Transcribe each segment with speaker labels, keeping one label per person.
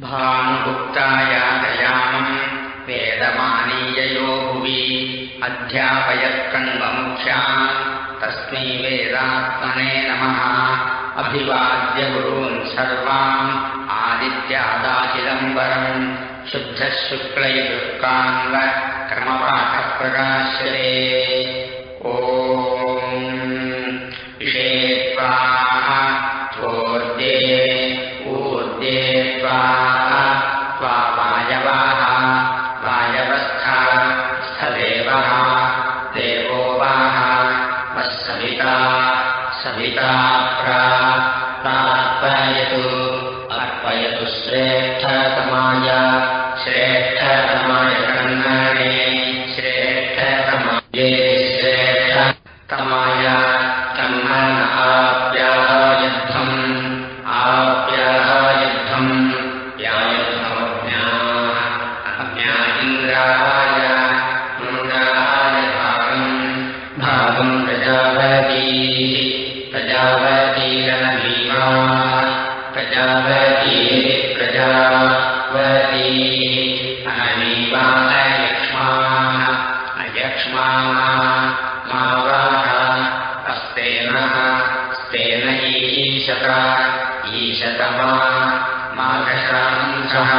Speaker 1: भानुगुप्तायातयामम् वेदमानीययो भुवि अध्यापयत्कण्वमुख्या तस्मै वेदात्मने नमः। अभिवाद्यगुरून् सर्वाम् आदित्यादाचिदम्बरम् शुद्धः शुक्लयुक्तान्व क्रमपाठः प्रकाश्यते ओ माघशांसः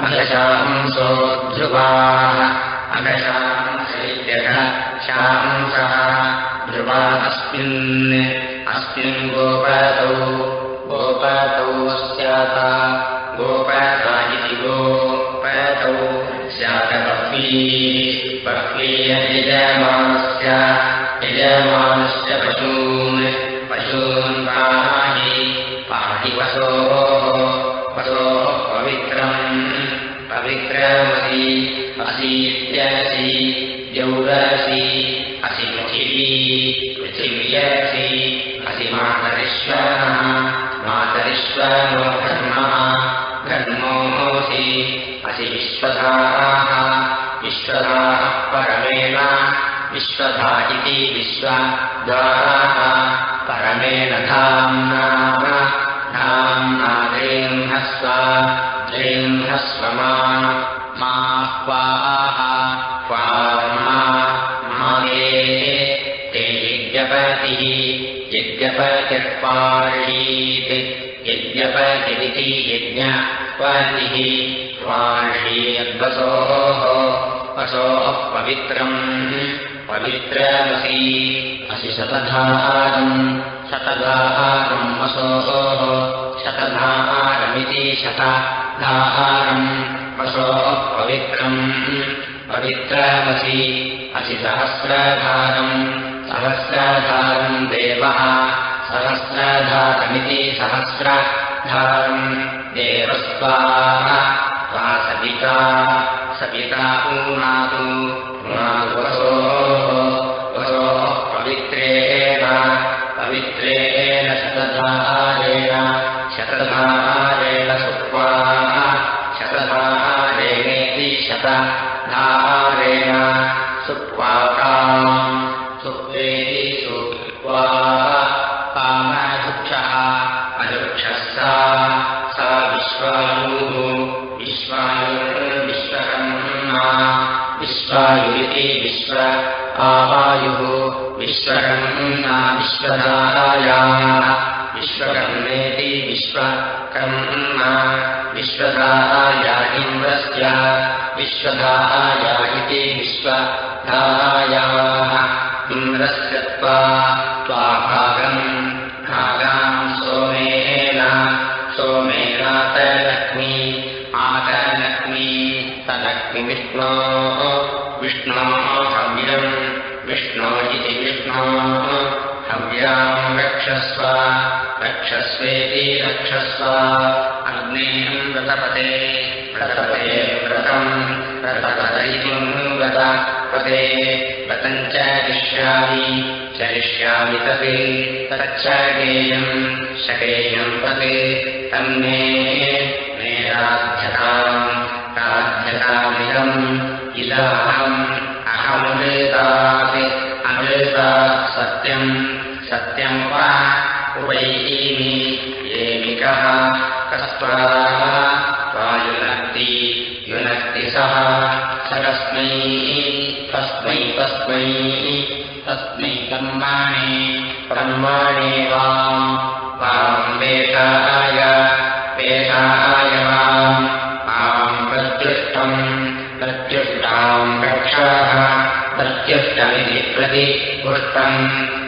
Speaker 1: मघशांसो ध्रुवाः अघशांसैत्यः शांसः ध्रुवा अस्मिन् अस्मिन् गोपतौ गोपतौ स्यात। गोपता इति गोपतौ स्यात बह्वीः बह्वीयजमानस्य यजमानस्य पशून् असि मातरिश्वरः मातरिश्वरो घर्मः घर्मोऽसि असि विश्वधाः विश्वधाः परमेण विश्वधा इति विश्वद्वाराः परमेण धाम्नाम धाम्ना द्रेह्स्व द्रेह्स्व मा क्वाः क्वा यज्ञपतिः यज्ञपतिर्पार्षीत् यज्ञपतिरिति यज्ञपतिः पार्षीयद्वसोः वसोः पवित्रम् पवित्रमसि असि शतधारम् शतधारम् वसोः शतधारमिति शतधारम् वसोः पवित्रम् पवित्रमसि असि सहस्रधारम् सहस्रधारम् देवः। सहस्रधारमिति सहस्रधारम् देवस्वाः वा सविता सविता पूनातु वसोः वसोः पवित्रेण पवित्रेण शतधारेण शतधारेण सुक्वाः शतधारेणेति शतधारेण सुक्वाकाम् विश्वायुरिति विश्व आवायुः विश्वकर्मणा विश्वधारायाः विश्वकर्मेति विश्वकर्मणा विश्वधाराया इन्द्रस्य विश्वधाराया इति विश्वधारायाः इन्द्रस्य त्वा त्वाभागम् भागाम् सोमेन। सोमेनातलक्ष्मी आतलक्ष्मी विष्णोः हव्यम्। विष्णो इति विष्णोः हव्याम् रक्षस्व। रक्षस्वेति रक्षस्व। अग्नेयम् व्रतपते। व्रतपते व्रतम्। व्रतपत इति व्रतपते व्रतम् च करिष्यामि चरिष्यामि तत्। तच्च गेयम् शकेयम् तत् तन्मे मे राध्यताम्। राध्यतामिदम् इदाहम् अहमृतात् अमृतात् सत्यम्। सत्यम् वा उपैमि एमिकः कस्त्वा त्वा युनक्ति युनक्ति सः। सरस्मै तस्मै तस्मै तस्मै कर्माणि कर्माणि वाम् प्रति पुष्टम्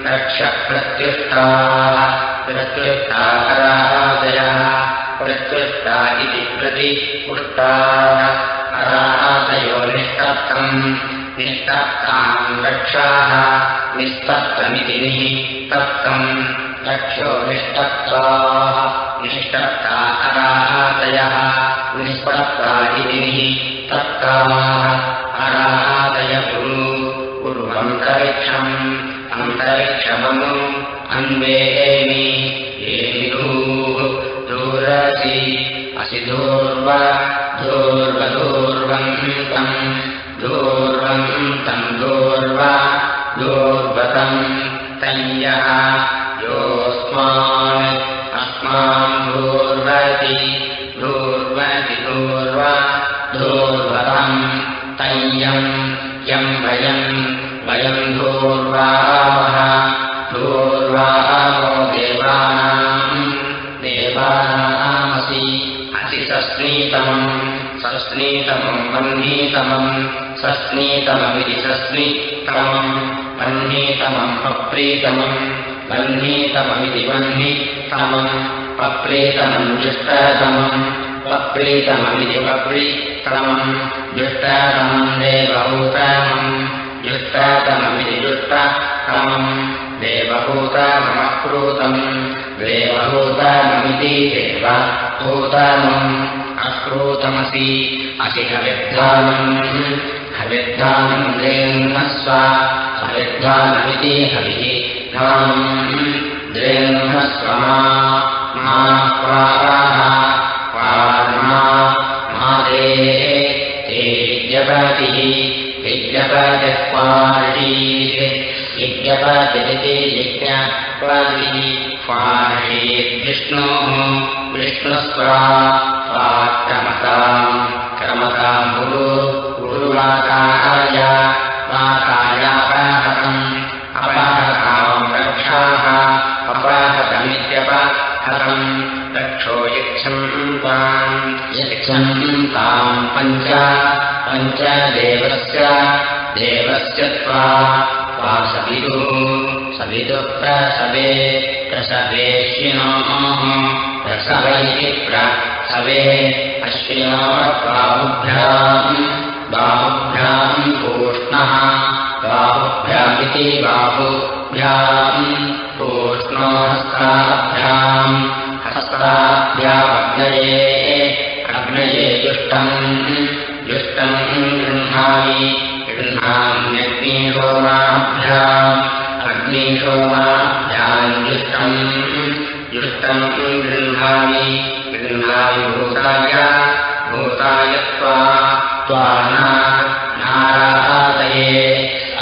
Speaker 1: रक्षप्रत्युष्टाः प्रत्युष्टापरादयः प्रत्युष्टा इति प्रति पुष्टाः अरादयो निष्टप्तम् निष्टप्ताम् रक्षाः निस्तप्तमिति निस्तप्तम् रक्षो निष्टप्ताः निष्टप्ता अरादयः निष्पप्ता इति निस्तप्ताः अरादय गुरु कुर्वन्तरिक्षम् अन्तरिक्षमनु अन्वेमि दूरसि असि दूर्व दूर्वदूर्वन्तम् दूर्वन्तम् दूर्व दूर्वतम् तञ्यः योऽस्मान् अस्मान् दूर्वति दूर्वति दूर्व दूर्वतम् तय्यम् यम् वयम् देवानाम् देवानामसि असि सस्नीतमम् सस्नीतमम् वह्नीतमम् सस्नीतममिति सस्नीतमम् वह्नीतमम् अप्रीतमम् वह्नीतममिति वह्नितमम् अप्रीतमम् जुष्टतमम् अप्रीतममिति वप्रीतमम् जुष्टतमम् देवभूतमम् जुष्टतममिति जुष्टतमम् देवभूतममक्रूतम् देवभूतममिति देवभूतमम् अक्रूतमसि असि हविद्धानम् हविद्धानम् द्रेह्णस्व हविद्धानमिति हविः द्रेह्णस्व मा प्राः मादे ते विद्यपतिः पार्षीः विद्यपतिरिति यज्ञपतिः पार्षीद्विष्णोः विष्णुस्वा स्वाक्रमताम् क्रमताम् गुरु गुरुवाकाय वाकायापहतम् अपहताम् रक्षाः अपहतमित्यपहतम् रक्षो यच्छन्ताम् यच्छन्ताम् पञ्च पञ्चदेवस्य देवस्य त्वा वा सविदुः सविदुः प्रसवे प्रसवेश्विनोः प्रसव इति प्रसवे अश्विनोः बाहुभ्याम् पूष्णः बाहुभ्यामिति बाहुभ्याम् पूष्णो हस्ताभ्याम् हस्ताभ्यामग्नये अग्नये जुष्टम् जुष्टम् गृह्णामि। गृह्णाम्यग्निहोमाभ्याम् अग्निहोमाभ्याम् जुष्टम् जुष्टम् गृह्णामि। गृह्णामि भूताय। भूताय त्वा। त्वा नारातये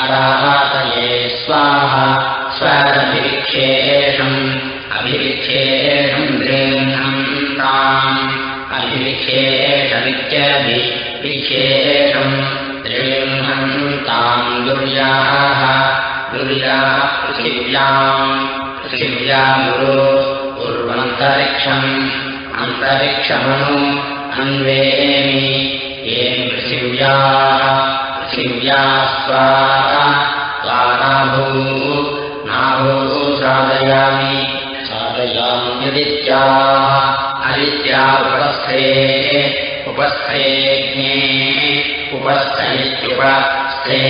Speaker 1: अरातये स्वाहा। स्वरभिक्षेषम् अभिविक्षेषम् गृह्णम् ताम् अभिविक्षेषमित्यभिविक्षेषम् गृह्णम् ताम् दुर्याः दुर्याः पृथिव्याम् पृथिव्यामुरो उर्वन्तरिक्षम् अन्तरिक्षमनु अन्वेमि ये पृथिव्याः पृथिव्या स्वानाभू नाभू साधयामि साधयाम्यदित्याः अदित्या उपस्थे उपस्थेज्ञे उपस्थयित्युपस्थे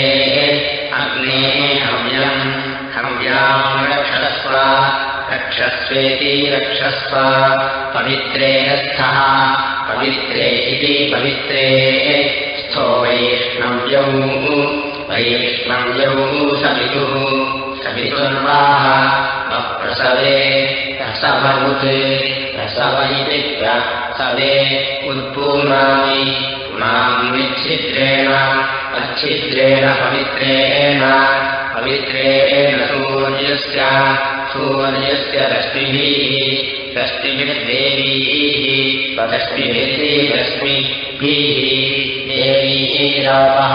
Speaker 1: अग्ने हव्यम्। हव्याम् रक्षस्व रक्षस्वेति रक्षस्व पवित्रे स्थः पवित्रे इति पवित्रे। स्थो वैष्णव्यौ वैष्णव्यौ सवितुः सवितुर्वाः अप्रसवे प्रसवमुत् प्रसव इति प्रसवे उत्पूर्णामि पुनामिच्छिद्रेण अच्छिद्रेण पवित्रेण पवित्रेण सूर्यस्य सूर्यस्य रश्मिभिः रश्मिभिर्देवीः रश्मिभिर्ति रश्मिभिः देवीरापः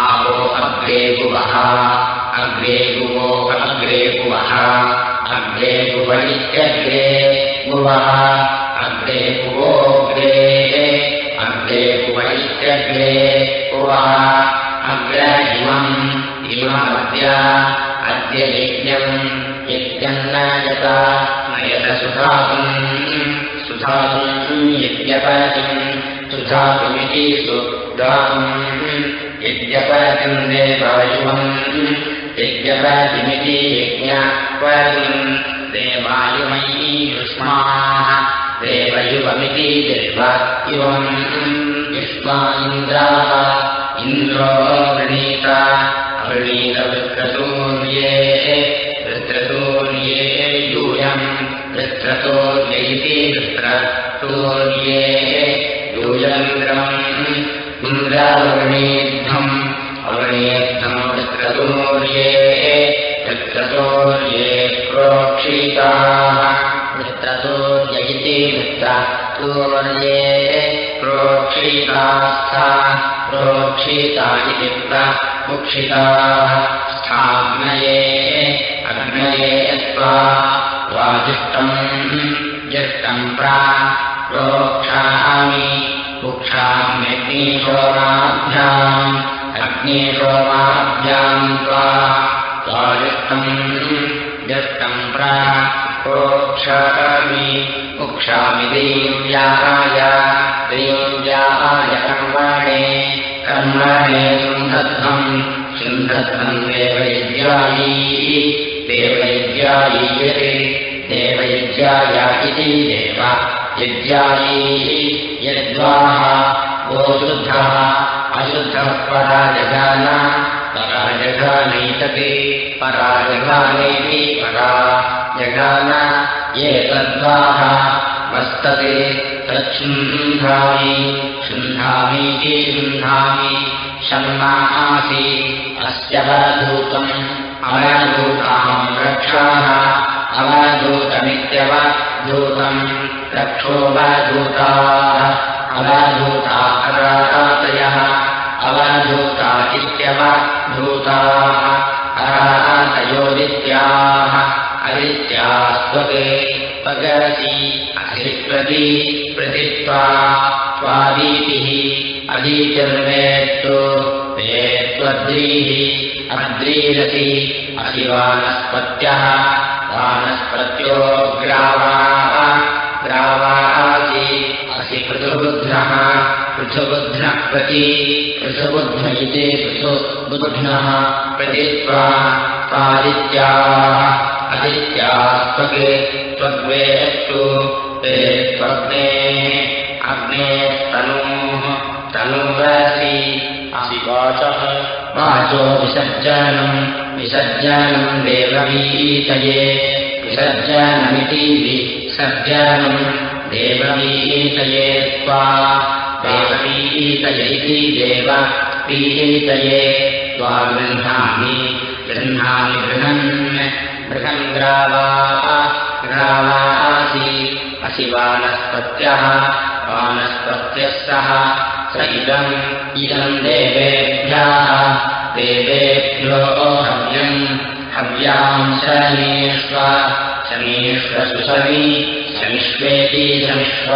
Speaker 1: आपो अग्रे गुवः अग्रे गुवो अग्रे गुवः अग्रे गुव इत्यग्रे गुवः अग्रे गुवोऽग्रे अग्रे गुव इत्यग्रे गुवः अग्र इमम् इममद्य अद्य यज्ञम् यज्ञम् न यता नयत सुधातुम् सुधातुम् यज्ञपतिम् सुधातुमिति सुधातुम् यज्ञपतिम् देवायुवम् यज्ञपतिमिति यज्ञपतिम् देवायुमयी युष्माः देवयुवमिति देव युवम् युष्मा इन्द्राः इन्द्रो वृणीत अवृणीतवृत्रसूर्ये वृत्रसूर्ये यूयम् इति वृत्रसूर्ये यूयन्द्रम् अवृणीध्वम् वृत्रसूर्ये वृत्रसूर्ये प्रोक्षिताः। वृत्रसूर्य इति वृत्रसूर्ये प्रोक्षितास्था। प्रोक्षिता इति प्रमुक्षिताः स्थाग्नये अग्नये त्वा त्वाजिष्टम् जिष्टम् प्रा। प्रोक्षामि कुक्षाम्यग्निशोमाभ्याम् अग्निशोमाभ्याम् त्वा त्वाजिष्टम् जिष्टम् प्रा प्रोक्षामि कुक्षामि देव्याय कर्मणे कर्मणे शुन्धध्वम् शुन्धध्वम् देवयज्ञायी देवयज्ञायीयते देवयज्ञाय इति देव यज्ञायी यद्वाः गोशुद्धः अशुद्धः पराजगान पराजगानैतते पराजगानेति परा जगान ये तद्वाः वस्तते तच्छुन्धामि शुन्धामीति शुन्धामि अस्य वरधूतम् अवधूताम् रक्षाः अवधूतमित्यवधूतम् रक्षोवधूताः अवधूता अरातयः अवधूता इत्यवधूताः अरातयोदित्याः अदित्यास्त्वके पगसि अधिप्रति प्रतित्वा त्वादीतिः अदीतिर्वेत्तु वेत्त्वद्रीः अद्रीरसि असिवानस्पत्यः वानस्पत्यो ग्रावाः ग्रावासि असि पृथुबुध्नः पृथुबुध्नः प्रति पृथुबुध्न इति पृथुबुध्नः प्रतित्वा त्वादित्याः अदित्यास्त्वगे त्वद्वेष्टु ते त्वग्नेः अग्ने तनूः तनुवसि असि वाचः वाचो विसर्जनम् विसर्जनम् देववीतये। विसर्जनमिति विसर्जनम् देववीतये त्वा। देववीतय इति देव पीतये त्वा गृह्णामि। गृह्णामि गृहन् बृहन् ग्रावाः ग्रावासि असि वानस्पत्यः वानस्पत्यः सह स इदम् इदम् देवेभ्यः देवेभ्यो हव्यम् हव्याम् शमीष्व शमीष्व सुशमी शमिष्वेति शमिष्व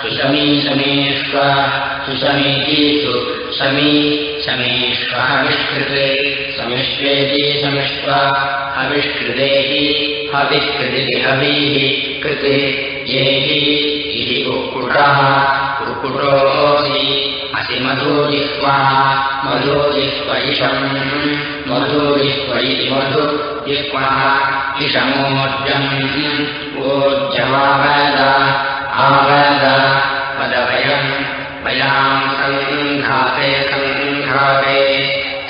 Speaker 1: सुशमी शमीष्व सुशमीति सुशमी शमीष्व हविष्कृते समिष्वेति समिष्व हविष्कृतेहि हविष्कृति हवीः कृते येहि इति कुक्कुटः कुक्कुटोऽसि असि मधुजिह्वः इषम् मधुजिह्व इति इषमोर्जम् ऊर्जमावद आवद वदवयम् वयाम् सङ्घाते सङ्घाते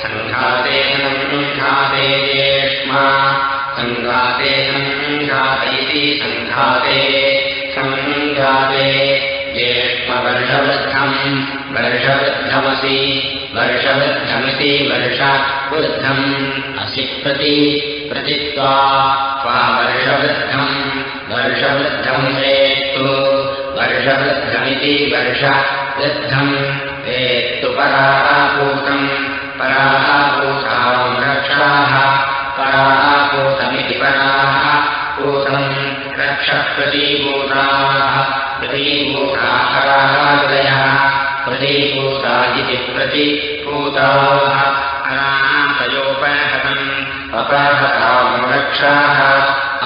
Speaker 1: सङ्घाते सङ्घाते जेष्मा सङ्घाते सङ्घाते ज्येष्मवर्षवृद्धम् वर्षवृद्धमसि वर्षवृद्धमिति वर्षवृद्धम् असि प्रति प्रतित्वा त्वा वर्षवृद्धम्। वर्षवृद्धम् वेत्तु वर्षवृद्धमिति वर्षवृद्धम् वृद्धम् वेत्तु परापूतम् परापूताम् रक्षाः परापूतमिति पराः पूतम् रक्षप्रतीभूताः प्रतीभूता इति प्रतिभूताः अनातयोपहतम् अपहताम् रक्षाः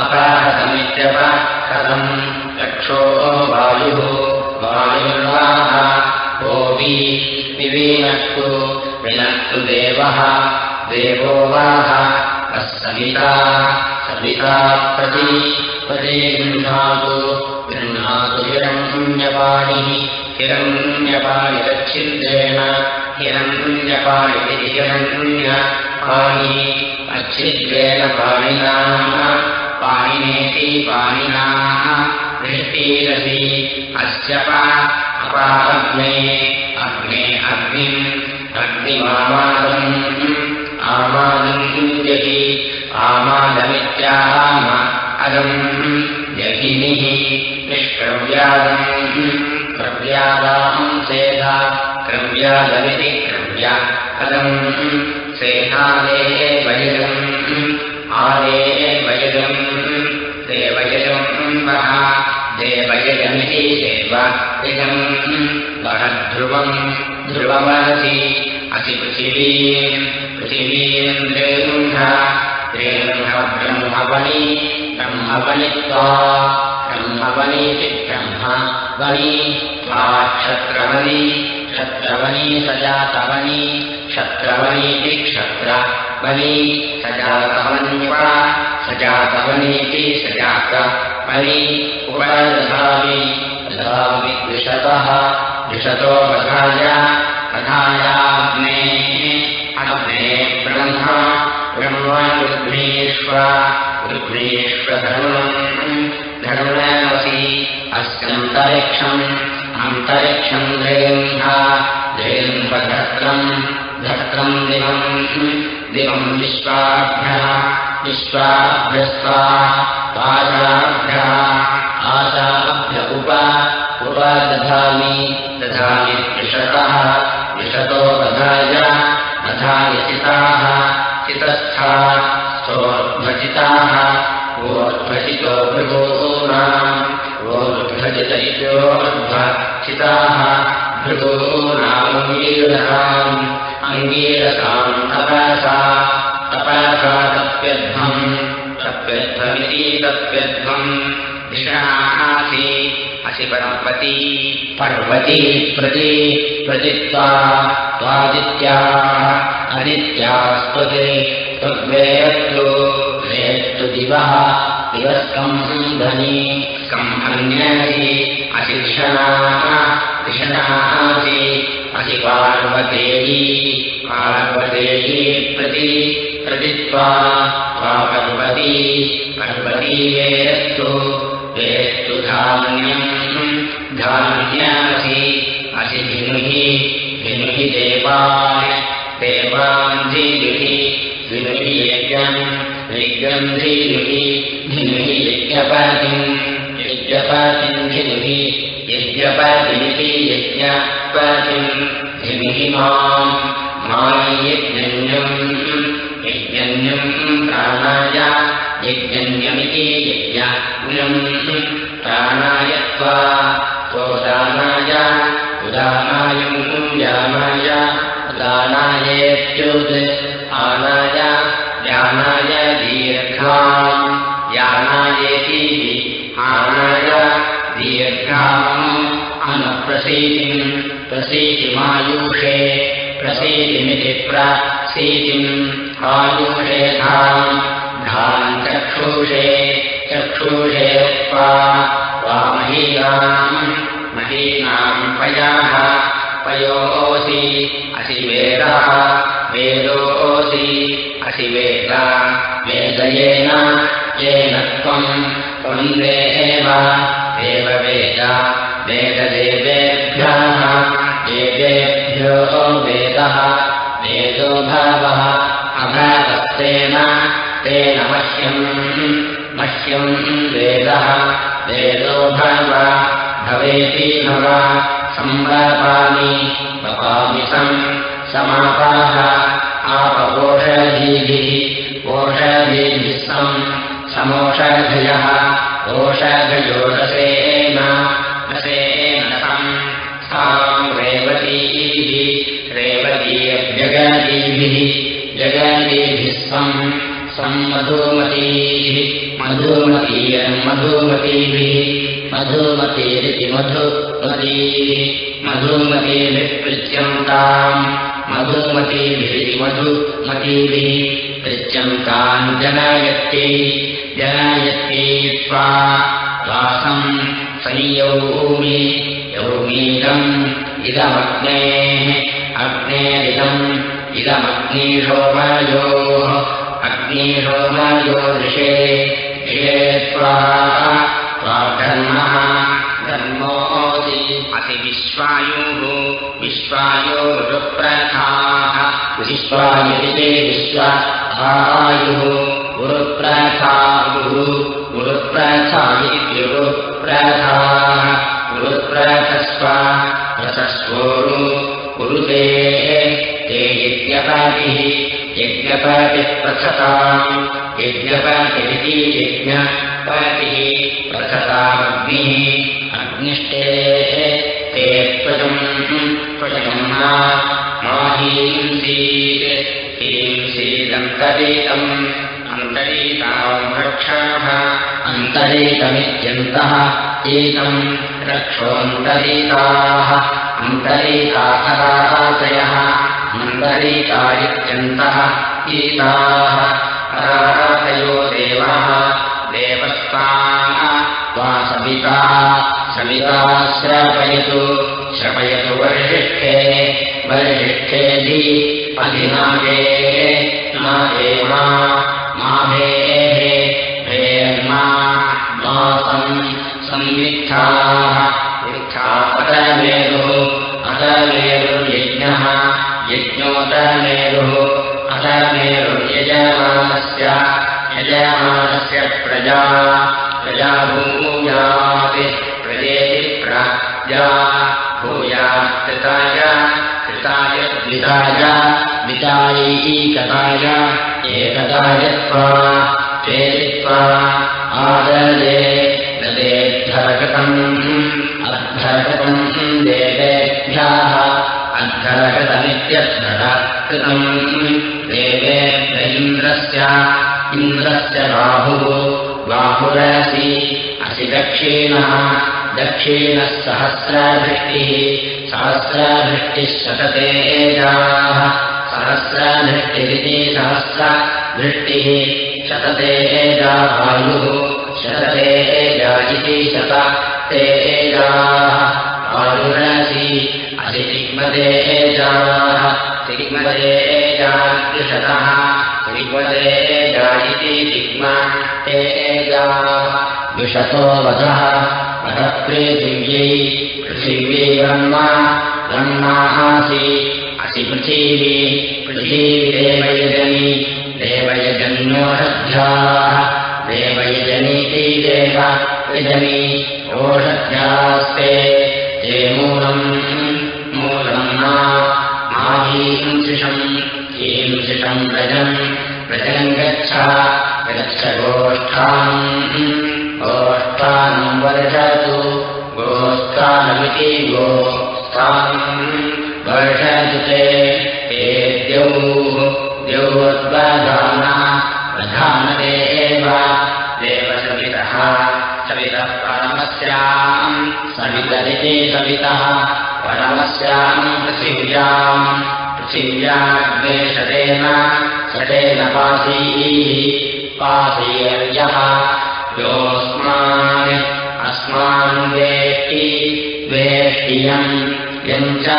Speaker 1: अपहतमित्यपहतम्। रक्षो वायुः वायुर्वाः गोपी विवीनस्तु विनस्तु देवः देवो वाह सविता सविता प्रति प्रति गृह्णातु गृह्णातु हिरण्यपाणिः। हिरण्यपाणिरच्छिद्रेण। हिरण्यपाणिति हिरण्यपाणिः। अच्छिद्रेण पाणिनाः। पाणिनेति पाणिनाः। दृष्टिरसि अस्य अपाग्ने अग्ने अग्निम्। अग्निमामादम्। आमादम् आमादमित्याम अदम् जहिनिः निष्क्रव्यादम् क्रव्यादाम् सेधा क्रव्यादमिति क्रव्या अदम् सेनादेः वयजम् आदेः वयजम् देवयजम् वः देवयजमिति देव। यजम् वहध्रुवम् ध्रुवमहसि असि पृथिवीम् द्रेगुण्ठ द्रेगुण्ठ ब्रह्मवनि ब्रह्मवनित्वा ब्रह्मवनीति ब्रह्म वनि त्वा क्षत्रवनि क्षत्रवनी सजातवनि क्षत्रवनीति क्षत्रवनि सजातवन्यवा सजातवनीति सजातवनि उपदधामि दधामि द्विषतः द्विषतो वधाय वधायाग्ने अग्ने ब्रह्म ब्रह्म रुग्नेष्व रुग्नेष्वधर्मम् धर्मवसि अस्यन्तरिक्षम् अन्तरिक्षम् जयन्ध जयन्वधत्रम् धत्रम् दिवम् दिवम् विश्वाभ्यः विश्वाभ्यस्त्वा पाशाभ्यः आशाभ्य उप उपदधामि दधामि त्रिषतः विशतो वधाय वधाय चिताः चितस्था ओर्ध्वजितो भृगूनाम् ओर्ध्वजित इत्योर्ध्वचिताः भृगूनामङ्गीरसाम् अङ्गीरसाम् तपसा तपसा तप्यध्वम् तप्यध्वमिति तप्यध्वम् दिशासि असि पर्वती पर्वती प्रति प्रतित्वा त्वादित्याः अदित्यास्त्वते त्वद्वेयत्तु वेत्तु दिवः दिवस्कम्भनि स्कम्भन्यसि असि धिषणाः धिषणासि असि पार्वतेयी पार्वतेयी प्रति पर्वती पर्वती वेस्तु धान्यम् धान्यासि असि धिनुहि देवान् देवान् धिनुहि यज्ञम् धीनुहि धिनुहि यज्ञपतिम् यज्ञपतिम् धिनुहि यज्ञपतिमिति यज्ञपतिम् धिनुहि माम् मायज्ञम् यज्ञम् प्राणाय यज्ञन्यमिति यज्ञम् प्राणाय त्वा त्वोदानाय उदानायम् कुञ्जानाय उदानायेत्युत् आनाय यानाय दीर्घाम् यानायेति आनाय दीर्घाम् अनुप्रसीतिम् प्रसीतिमायुषे प्रसीतिमिति प्रसीतिम् आयुषे चक्षुषे चक्षुषे त्वा महीनाम् महीनाम् पयाः पयोऽसि असि वेदः वेदोऽसि असि वेद वेदयेन येन त्वम् त्वम् देव देव वेद वेददेवेभ्यः देवेभ्यो वेदः वेदो भवः अभवस्तेन तेन मह्यम् मह्यम् वेदः। वेदो भव। भवेति भव संवापामि वपामि सम् समापाः। आपपोषधीभिः। ओषधीभिः सम् समोषधयः। ओषधयोरसेन रसेन सम्। साम् रेवतीभिः। जगतीभिः सम् संमधूमतीः मधूमतीयन्मधूमतीभिः मधुमतीरिति मधुमतीः मधुमतीभिः पृच्छन्ताम् मधुमतीभिरिति मधुमतीभिः पृच्छन्ताम् जनयत्यै जनयत्यै त्वा वासम् संयौमि यौमीदम् इदमग्नेः अग्नेरिदम् इदमग्नीशोमयोः अग्नीशोमयो ऋषे ऋषे त्वा धर्मः धर्मोऽसि असि विश्वायुः विश्वायोरुप्रथाः विश्वायुरिते विश्वायुः गुरुप्रथा गुरु गुरुप्रथा इत्युरुप्रथाः गुरुप्रथस्व रसस्वोरु कुरुते ते यज्ञपतिः यज्ञपतिः प्रथताम् यज्ञपतिरिति यज्ञपतिः प्रथतामग्निः। अग्निष्टे ते त्वजम् त्वजम् माहींसीत् हींसीदन्तरीतम् अन्तरीताम् रक्षाः अन्तरीतमित्यन्तः एतम् रक्षोऽन्तरीताः अन्तरीताहरातयः अन्तरीता इत्यन्तः गीताः अरातयो देवः देवस्ताः वा सविता सविता श्रापयतु श्रपयतु वर्षिष्ठे नागे मा माभेः भूयात् कृताय कृताय द्विताय द्वितायैकताय एकताय त्वा चेदित्वा आददे ददेद्धरकृतम् अद्धरकृतम् देवेभ्यः अद्धरकृतमित्यद्धरकृतम् देवेभ्य इन्द्रस्य इन्द्रस्य बाहुः बाहुरसि असि दक्षिणः दक्षिणः सहस्रभृष्टिः सहस्रभृष्टिः शततेजाः सहस्रभृष्टिः शततेजा वायुः शततेजा इति शत तेजाः वायुरसि असि तिग्मतेजाः तिग्मतेजाद्विशतः इति द्विशतो वधः वधः पृथिव्यै ब्रह्मा ब्रह्मासि असि पृथिवी पृथिवीदेवयजनि देवयजन्योषध्याः देवयजनीति देव यजनि ओषध्यास्ते ते मूलम् मूलम् माहींसिषम् हींसिषम् व्रजम् व्रजम् गच्छ गच्छ गोष्ठाम् गोष्ठानम् वर्षतु गोस्थानमिति गोस्थानम् वर्षतु ते ते द्यौः द्यौद्वधाना प्रधानते एव। देवसवितः सवितः परमस्याम् सवितरिति सवितः परमस्याम् पृथिव्याम् पृथिव्याग्ने शतेन शतेन पासीः पासीयर्यः। योऽस्मान् अस्मान् वेष्टि वेष्टियम् यम् च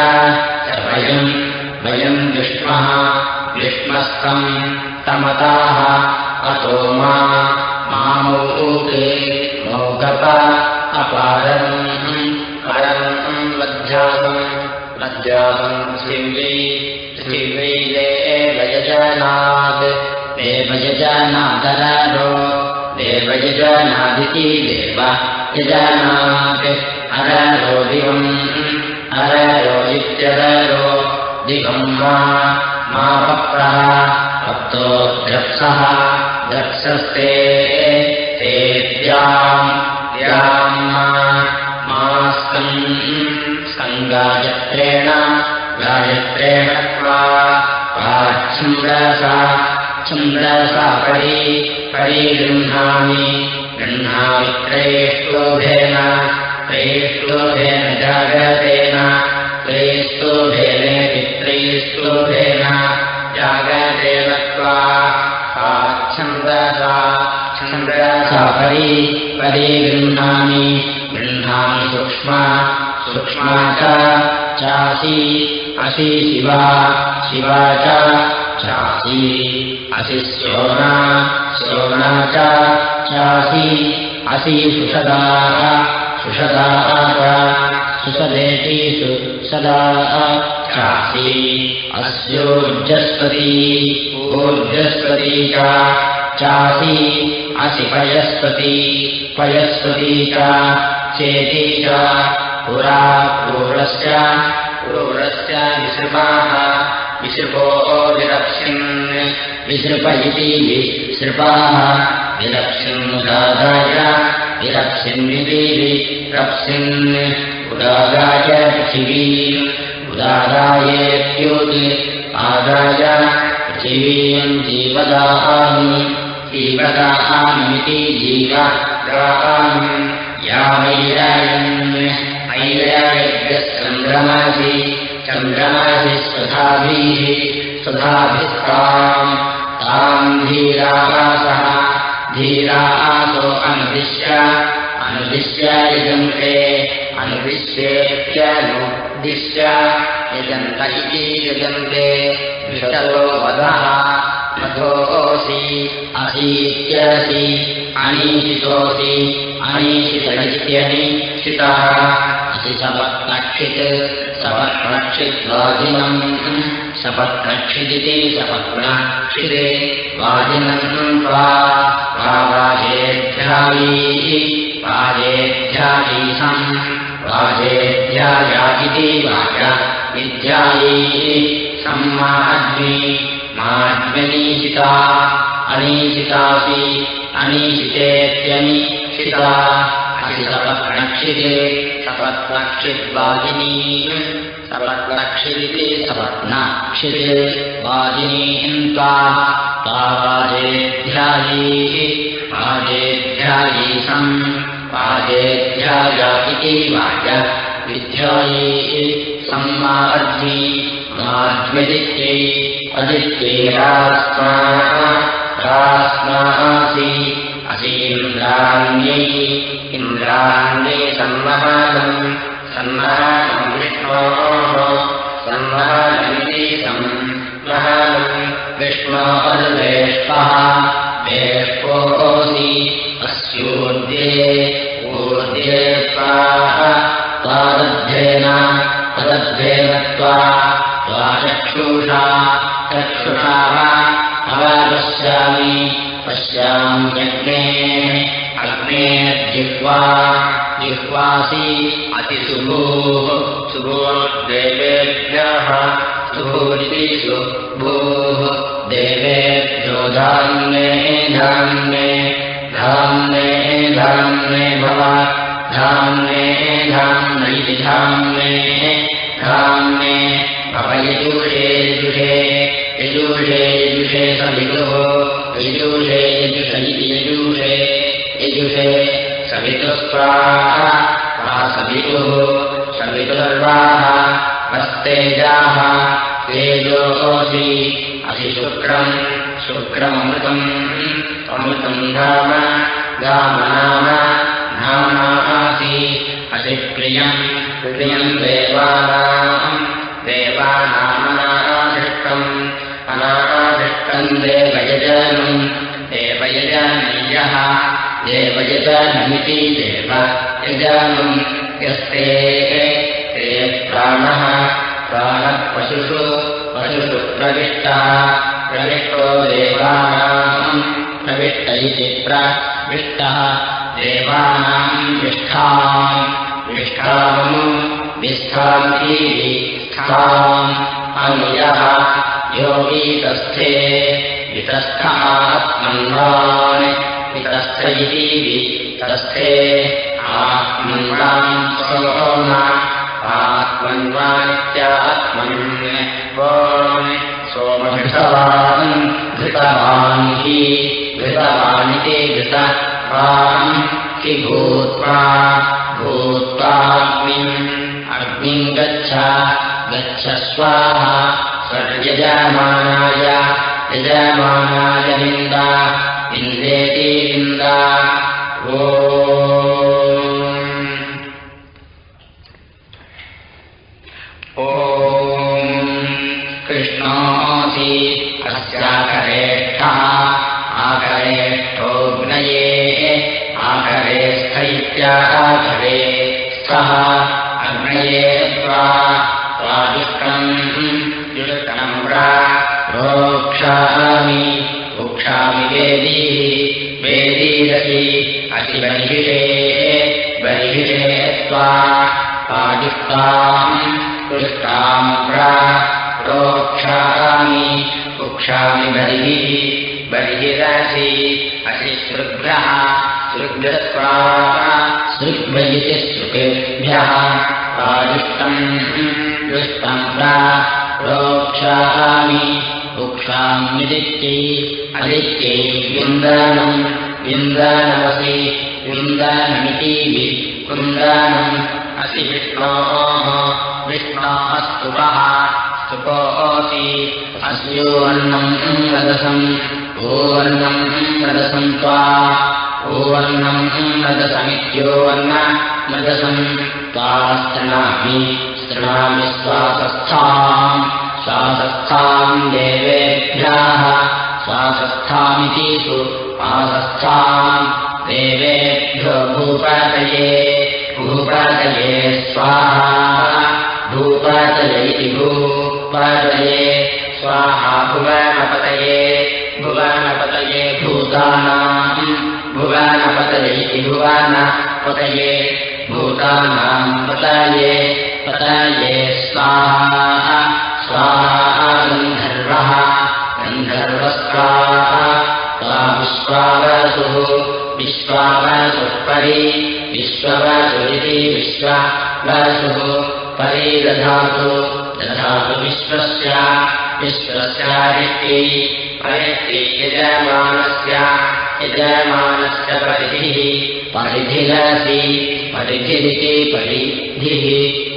Speaker 1: वयम् वयम् विष्मः विष्मस्तम् तमताः। अतो मा अपारम् परम् लज्जासम् देवयजनादिति देव यजनात् अररो दिवम् अरयो इत्यरयो दिवम् मा पप्रः भक्तो द्रप्सः द्रप्सस्ते तेद्याम् द्याम् मास्कम् सङ्गायत्रेण गायत्रेण त्वा छन्दसा छन्दसा परि परिगृह्णामि गृह्णामि। त्रयेष्टोभेन त्रयेष्टोभेन जागतेन त्रयेष्टोभेनेति त्रयेष्टोभेन जागतेन त्वा छन्दसा छन्दसा परि परिगृह्णामि गृह्णामि सूक्ष्मा सूक्ष्मा चासि असि शिवा शिवा चासि असि श्रोणा श्रोणा चासि असि सुषदाः सुषदाः सुषदेति सुसदा चासि अस्योर्जस्पती ऊर्जस्पती चासि असि पयस्पती च चेति च पुरा क्रूरस्य क्रूरस्य विसृपाः। विसृपो विरप्स्यन् विसृप। इति विसृपाः विरप्स्यन् उदागाय विरप्स्यन्निति विरप्स्यन् उदागाय पृथिवीम् उदागायेत्युत् आदाय पृथिवीम् जीवदाहामि जीवदाहामिति जीवदाहामि यामैरायन् ऐरायज्ञः चन्द्रमसि चन्द्रमसि स्वधाभिः स्वधाभिस्ताम् ताम् धीरासः धीरासो अनुदिश्य अनुदिश्य यजन्ते अनुदिश्येत्यनुदिश्य यजन्त इति यजन्ते। विषयो वदः असीत्यसि अनीशितोऽसि। अनीशितनित्यनीशितः असि सपत्नक्षित् सपत्नक्षिद्वादिनम् सपत्नक्षिदिति सपत्नक्षिरे वादिनम् त्वा वाजेध्यायी इति वाच विद्यायी सम्माज्ञी माज्ञनीशिता अनीशितासि अनीशितेत्यनीशिता असि सपत्नक्षिते सपत्नक्षिद्वादिनी सपत्नक्षिदिति सपत्नक्षिते वादिनीम् त्वा वाजेध्यायीः वाजेध्यायीसम् वाजेध्याया इति वाच विध्यायी सम्मार्ज्ञी माध्वदित्यै अदित्यैरास्मा रास्मासि असीन्द्राण्यै इन्द्राण्यै सन्महानम् सन्महानम् विष्णोः सन्महानमिति संमहानम् विष्णोर्वेष्पः वेष्पोऽसि अस्योर्ध्ये ऊर्ध्ये स्वाः तदध्येन त्वा त्वाचक्षुषा चक्षुषाः अवपश्यामि पश्याम्यग्ने अग्नेर्जिह्वा जिह्वासि अतिसुभूः सुभोर्देवेभ्यः सुभूरिति सुभूः देवेभ्यो धान्ये धान्ये धाम्ने धाम्ने भव धाम्ने धाम्न इति धाम्ने धाम्ने भव यजुषे यजुषे यजुषे यजुषे सवितुः यजुषे यजुषे सवितुस्वाः सवितुः सवितुर्वाः हस्तेजाः तेजोऽसि असि शुक्रम् शुक्रममृतम् अमृतम् धाम गाम नाम देवानाम् देवानामनाधिष्टम् अनाधिष्टम् देवयजनम् देवयजनय्यः देवयजनमिति देव यजनम् यस्ते ते प्राणः प्राणः पशुषु पशुषु प्रविष्टः प्रविष्टो देवानाम् प्रविष्ट इति प्रविष्टः देवानाम् विष्ठाम् विष्ठामु विस्थान्ती स्थाम् अनुयः योगीतस्थे वितस्थात्मन्वान् वितस्थ इति वितस्थे आत्मन्वान् सोम आत्मन्वानित्यात्मन् सोमघृतवान् घृतवान् हि घृतवानिति घृतवान् हि भूत्वा भूत्वाग्निम् अग्निम् गच्छ गच्छ स्वाहा स्वर्यजमानाय यजमानाय निन्दा ओ कृष्णोऽसि अस्याकरेष्ठः आकरेष्ठोऽग्नये आकरे स्थैत्याघरे स्थः अग्नये त्वा स्वादिष्टम् युष्टम् प्रोक्षामि वोक्षामि वेदीः वेदीरसि अतिबर्हिषे बर्हिषे त्वा स्वादिष्टाम् पुष्टाम् प्रोक्षामि वोक्षामि बर्हिः बर्हिरसि असिसृभ्यः सृग्भ्यत्वा सृग्भयति सृकेभ्यः स्वादिष्टम् दुष्टम् प्रोक्षामि वोक्षाम्यदित्यै अदित्यै विन्दनम् विन्दनमसि विन्दनमिति विन्दनम् असि विष्णोः विष्णोः स्तुपः स्तुपोऽसि अस्योन्नम् रदसम् ओवर्णम् रदसम् त्वा। ओवर्णम् रदसमित्योवर्ण मृदसम् त्वा स्तृणामि स्तृणामि स्वासस्थाम्। स्वासस्थाम् देवेभ्यः स्वासस्थामिति देवेभ्यो भूपतये भूपतये स्वाहा इति स्वाहा भुवनपतये भुवनपतये भूतानाम् भुवनपतय इति भुवनपतये भूतानाम् पतये पतये स्वाहा स्वाहा गन्धर्वः गन्धर्वस्वाहा त्वा विश्वावसुः विश्वावसुः परि विश्ववसुरिति विश्ववसुः परि दधातु दधातु विश्वस्य विश्वस्यादित्यै परित्यै यजमानस्य यजमानस्य परिधिः परिधिरसि परिधिरिति परिधिः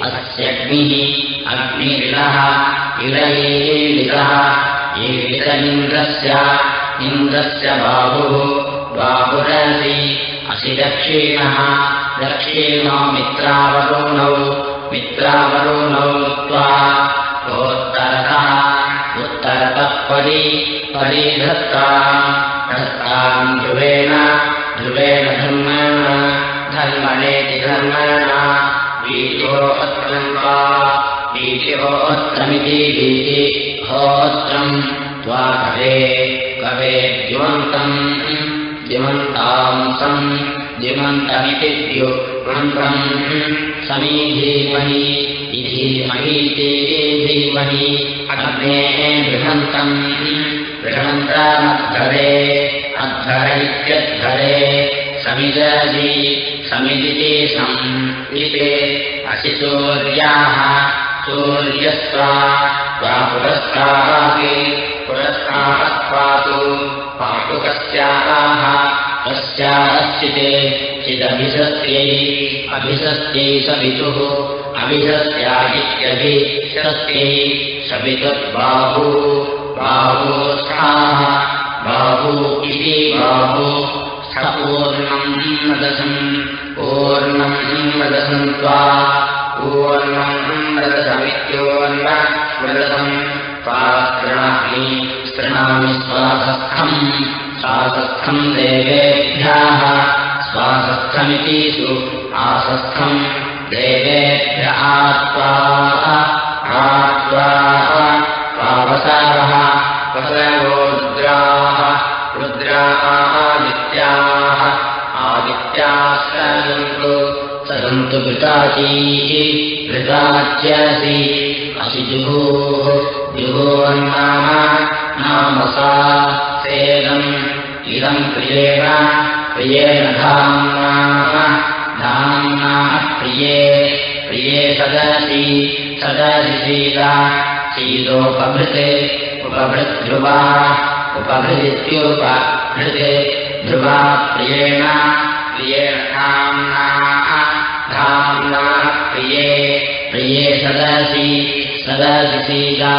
Speaker 1: अस्यग्निः अग्निरिलः इलयीलितः ईलितमिन्द्रस्य इन्द्रस्य बाहुः बाहुरसि असि दक्षिणः दक्षिणो मित्रावरुणौ मित्रावरुणौ त्वा उत्तरतः उत्तरतः परि परिधत्ताम् धत्ताम् ध्रुवेण ध्रुवेण धर्मेण धर्मणेति धर्मेण वीतिहोत्रम् वा वीतिहोत्रमिति वीतिहोत्रम् त्वा कवे कवे द्युमन्तम् द्युमन्तांसम् द्युमन्तमिति द्युमन्तम् समीधीमहि धीमहीति धीमहि अग्नेः बृहन्तम् बृहन्तमद्धरे अद्धर इत्यद्धरे समिदसि समिदिति सम् इति असि सूर्याः सूर्यस्त्वा त्वा पुरस्ताः पुरस्ताहस्त्वातु पाटुकस्याः तस्याश्चिते चिदभिषस्यै अभिषस्यै सवितुः अभिषस्यादित्यभिषस्यै सवितुर्बाहु बाहुस्थाः बाहु इति बाहु स्थपूर्णम् मदसम् पूर्णम् मदसम् त्वा पूर्णम् मदसमित्योर्न मृदसम् त्वा स्तृणामि स्वासस्थम्। स्वासस्थम् देवेभ्यः स्वासस्थमिति सु आसस्थम्। देवेभ्य आत्वा आत्वा पावसारः वसवो रुद्राः रुद्रा आदित्याः आदित्याः सदन्तु सदन्तु घृताची नाम इदम् प्रियेण प्रियेण धाम्ना धाम्ना प्रिये प्रिये सदसि सदसि सीता शीलोपभृते उपभृद्ध्रुवा उपभृदित्युपभृते ध्रुवा प्रियेण प्रियेण धाम्ना धाम्ना प्रिये प्रिये सदसि सदसि सीता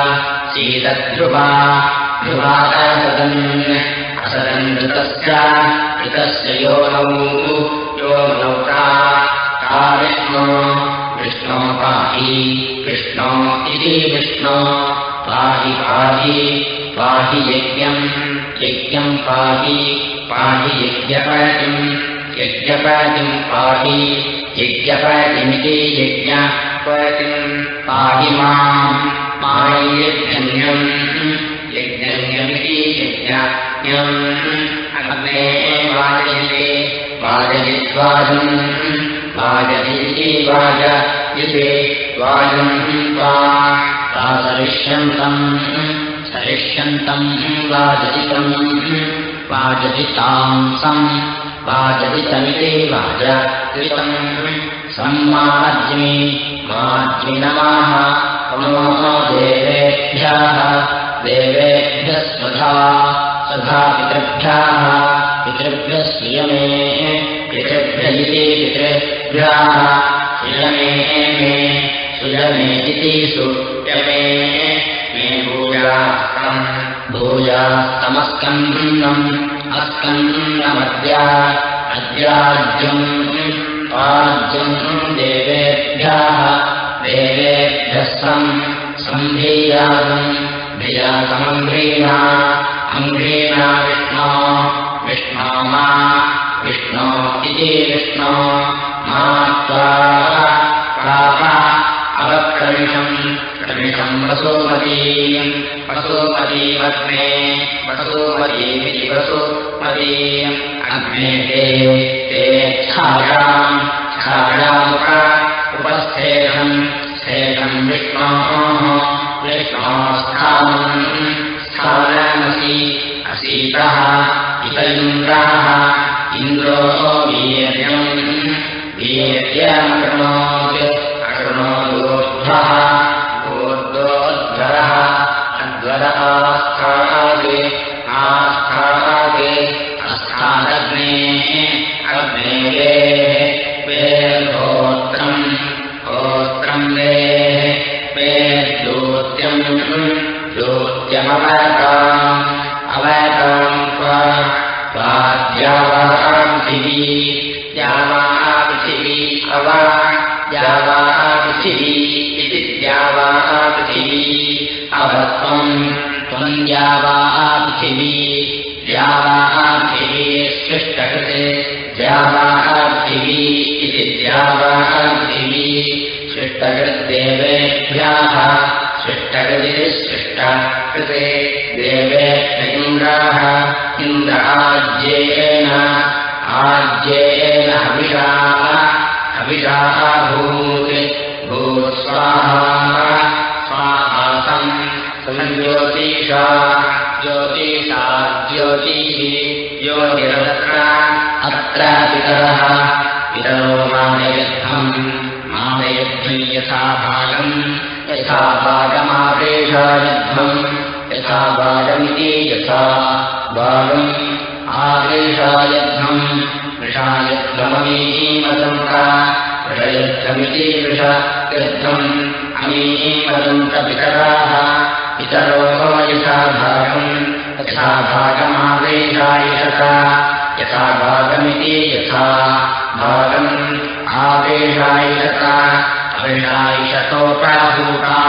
Speaker 1: शीतध्रुवा ध्रुवा असदन् असदन् ऋतस्य ऋतस्य योनौ योनौ का विष्णो विष्णो पाहि कृष्णो इति विष्णो पाहि पाहि पाहि यज्ञम् यज्ञम् पाहि पाहि यज्ञपतिम् यज्ञपतिम् पाहि यज्ञपतिमिति यज्ञपतिम् पाहि माम् मायज्ञम् यज्ञमिति यज्ञम् अग्ने वाजयते वाजयित्वाजम् वाजयति वाजयते वाजम् वा सरिष्यन्तम् सरिष्यन्तम् वाजयितम् वाजयितांसम् वाजयितमिति वाजयितम् सम्माज्मि माज्मि नमः नमो देवेभ्यः देवेभ्यः स्वधा स्वधा पितृभ्यः पितृभ्यः श्रियमे पितृभ्य इति पितृभ्यः श्रियमे मे सुयमेति सुयमे मे भूयास्तम् भूयास्तमस्कन्नम् अस्कन्नमद्य अद्याज्यम् आज्यम् देवेभ्यः देवेभ्यः सम् सम्भीयासम् भियासमम्भ्रीणा अम्भ्रीणा विष्णो विष्णो मा विष्णो इति विष्णो मा त्वाप अवक्रमिषम् क्रमिषम् वसुमतीम् वसुमतीमग्ने वसुमतीमिति वसुमतीम् अग्ने ते ते छायाम् छायामुप उपस्थेषम् स्थेषम् विष्णोः विष्णोस्थानम् स्थानमसि असीतः इत इन्द्राः इन्द्रो वीर्यम् अकृणोदोद्ध्वः ऊर्ध्वोद्ध्वरः अस्थादग्नेः अग्नेः वेर्होत्रम् होत्रम् वेः वेर्दोत्यम् ज्योत्यमवताम् अवताम् त्वाद्यावापृथिवी द्यावापृथिवी अव द्यावापृथिवी इति द्यावापृथिवी त्वम् द्यावापृथिवी द्यावापृथिवी सृष्टकृते द्यावापृथिवी इति द्यावापृथिवी सृष्टकृद्देवेभ्यः सृष्टकृतिः सृष्टकृते देवेभ्य इन्द्राः इन्द्र आज्येन आज्येन हविषाः हविषाः भूत् भूस्वाहा स्वाहासम् संज्योतिषा ज्योतिषा ज्योतिः ज्योतिरत्र अत्र पितरः पितरो मानयद्धम् यथा भागम् यथा भागमावेशायुद्धम् यथा भागमिति यथा भागम्। आवेशायुद्धम् वृषायुद्धममीमदन्त वृषयुद्धमिति वृषयुद्धम् अमीमदन्त पितरो यथा भागम् यथा भागमिति यथा भागम् आवेशायिषत अविषायिषतोपभूता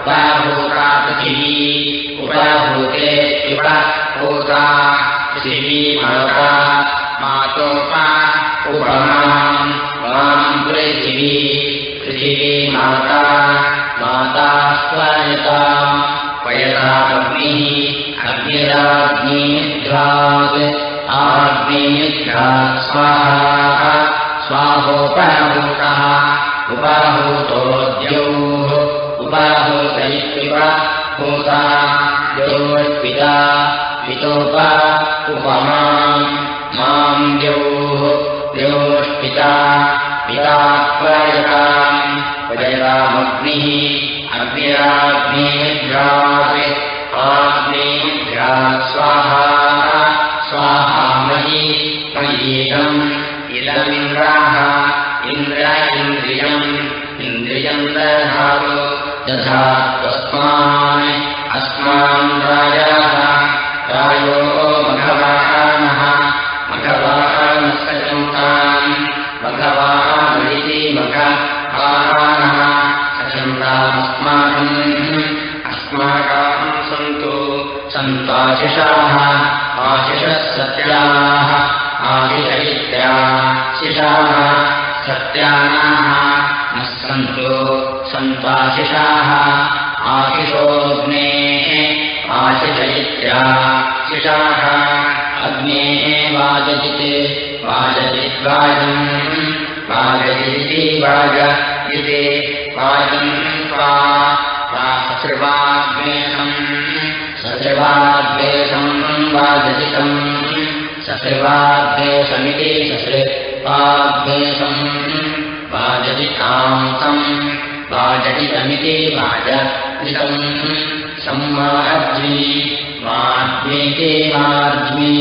Speaker 1: उपाभूता पृथिवी उपभूते उपभूता पृथिवी माता मातोपा उपमाम् माम् पृथिवी पृथिवी माता माता स्वयता पयताग्निः अग्निराग्निध्वात् आग्निध्वा स्वाहा स्वाहोपरभूतः उपहूतोद्यौः उपहूतैत्विव भूता द्यौष्पिता पितोप उपमाम् माम् द्यौः द्योष्पिता पिता प्रयताम् प्रयतामग्निः अग्निराग्नेभ्यात् आग्नेभ्या स्वाहा स्वाहामयि मयीदम् इदमिन्द्राः इन्द्र इन्द्रियम् इन्द्रियम् दधातु तथा तस्मान् सचन्तामस्माकम् अस्माकम् सन्तु सन्त्वाशिषाः आशिषः सत्याः आशिष इत्या शिषाः सत्यानाः नः सन्तु सन्त्वाशिषाः आशिषोऽग्नेः आशिष इत्या शिषाः अग्नेः वाजचित् वाजचिद्वाजम् वाजयिति वाज ससृवाद्वेषम् ससृवाद्वेषम् वाजचितम् ससृवाद्वेषमिति ससृवाद्वेषम् वाजचितान्तम् वाजचितमिति वाजचितम् सम्मार्ज्मी मार्ज्मीति मार्ज्मी